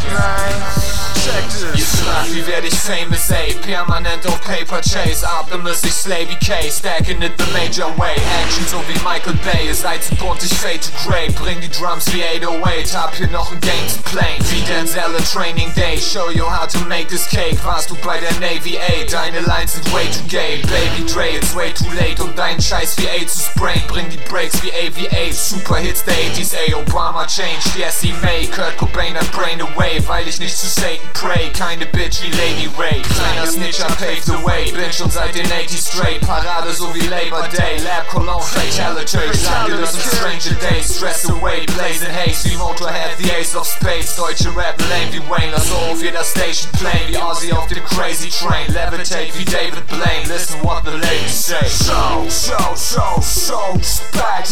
top nine. Ihr fragt, wie werde ich famous, ey? Permanent auf Paper Chase, Optimus, ich Slavey K, stacking it the major way. Action so wie Michael Bay, ihr seid zu bunt, ich fade to grey. Bring die Drums wie 808, hab hier noch ein Game zu playen. Wie Denzel a Training Day, show you how to make this cake. Warst du bei der Navy, ey? Deine Lines sind way too gay. Baby Dre, it's way too late, um deinen Scheiß wie A zu sprayen. Bring die Breaks wie AVA, Super Hits der 80s, ey. Obama changed, yes, he may. Kurt Cobain and Brain away, weil ich nicht zu Satan pray. Keine Bitch wie Lady Ray. Kleiner Snitcher paved the way. Bin schon seit den 80s straight. Parade so wie Labor Day. Lab Cologne Fatality. Das sind Stranger Days. Stress away. Blazing haze wie Motorhead. The Ace of Space. Deutsche Rap lame wie Wayne. Lass auf jeder Station plane. Wie Ozzy auf dem Crazy Train. Levitate wie David Blaine. Listen what the ladies say. Show, show, show, show Back.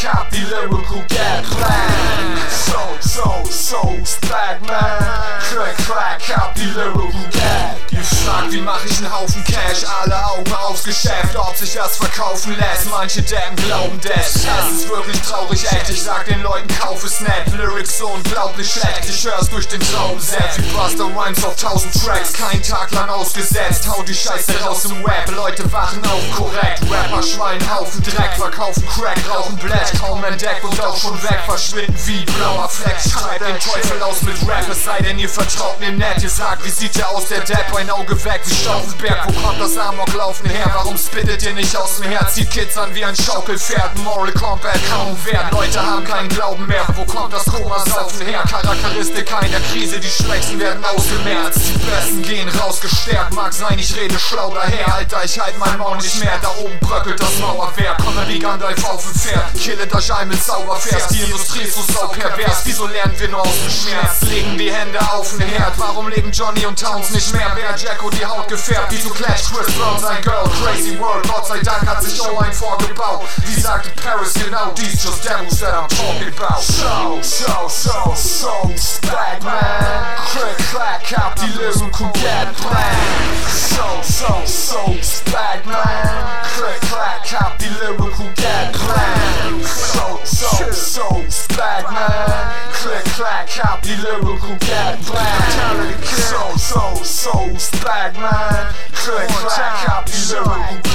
Clack, hab die Lyrical Plan. So, so, so. Back man. Click, clack, hab die Lyrical Gap. Ihr fragt, wie mach ich einen Haufen Cash? Alle Augen aufs Geschäft, ob sich das verkaufen lässt. Manche Deppen glauben das. Das ist wirklich traurig, echt. Ich sag den Leuten, kauf es nett. Lyrics so unglaublich schlecht. Ich hör's durch den Traumset. Wie Buster Rhymes auf 1000 Tracks. Kein Tag lang ausgesetzt. Hau die Scheiße raus im Web. Leute wachen auf korrekt. Rapper schwein, Haufen Dreck. Verkaufen Crack, rauchen Blatt. Kaum entdeckt und auch schon weg. Verschwinden wie blauer Fleck. Schreibt den Teufel aus mit Rap. Es sei denn, ihr vertraut mir nett. Ihr sagt, wie sieht der aus, der Depp? Ein Auge weg wie Stauffenberg. Wo kommt das Amoklaufen her? Warum spittet ihr nicht aus dem Herz? Zieht Kids an wie ein Schaukelpferd. Moral Combat kaum wert. Leute haben keinen Glauben mehr. Wo kommt das Komasaufen her? Charakteristik keiner Krise. Die Schwächsten werden ausgemerzt. Die Besten gehen raus gestärkt. Mag sein, ich rede schlau daher. Alter, ich halt mein Maul nicht mehr. Da oben bröckelt das Mauerwerk. Wie Gandalf auf dem Pferd. Kille das Schein mit Zaubervers. Die Industrie ist so sau pervers. Wieso lernen wir nur aus dem Schmerz? Legen die Hände auf den Herd. Warum leben Johnny und Towns nicht mehr? Wer Jacko die Haut gefärbt? Wieso Clash Chris Brown sein Girl? Crazy World. Gott sei Dank hat sich ein vorgebaut. Wie sagte Paris genau dies? Just demos that I'm talking about. So, so, so, so. Back man. Click, clack, hab die Lyrical Get Plan. So, so, so. Back man. Click, clack, hab die Lyrical Get Plan. So, so, so. Back man. Click, clack, hab die Lyrical Get Plan. So, so, so. Back man. Click, clack, hab die Lyrical Get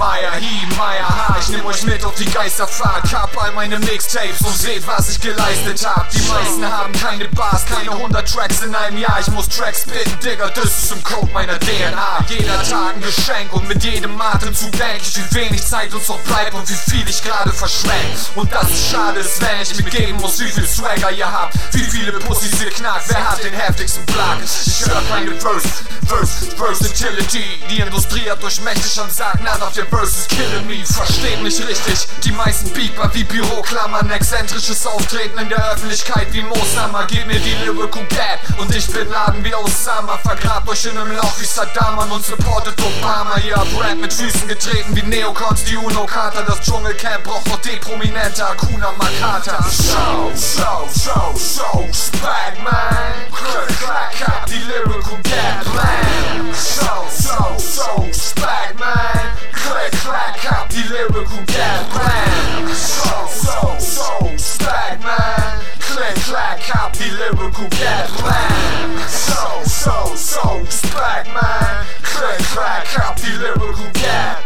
Meier, hi, Meier, ha, ich nehm euch mit auf die Geisterfahrt. Hab all meine Mixtapes und seht, was ich geleistet hab. Die meisten haben keine Bars, keine 100 Tracks in einem Jahr. Ich muss Tracks spitten, Digga, das ist im Code meiner DNA. Jeder Tag ein Geschenk und mit jedem Atemzug denk ich, wie wenig Zeit uns noch bleibt und wie viel ich gerade verschwenk. Und das ist schade ist, wenn ich mir geben muss, wie viel Swagger ihr habt. Wie viele Pussys ihr knackt, wer hat den heftigsten Plag? Ich hör keine Verse, Verse, Versatility. Die Industrie hat euch mächtig und sagt, none of your verses killing me. Versteht mich richtig, die meisten Beeper wie Büroklammern. Exzentrisches Auftreten in der Öffentlichkeit wie Mooshammer. Gib mir die Lyrical Bad und ich bin Laden wie Osama. Vergrabt euch in einem Loch wie Saddam und supportet Obama. Ihr habt Rap mit Füßen getreten wie Neocons, die UNO-Kater. Das Dschungelcamp braucht noch D-Prominente, Akuna Makata. So, so, so, so, Spagman. Click, clack, hab die Lyrical Gap Lyrical Gap Plan. So, so, so, Spagman. Click, clack, hab die Lyrical Gap Plan. So, so, so, Spagman. Click, clack, hab die Lyrical Gap Plan.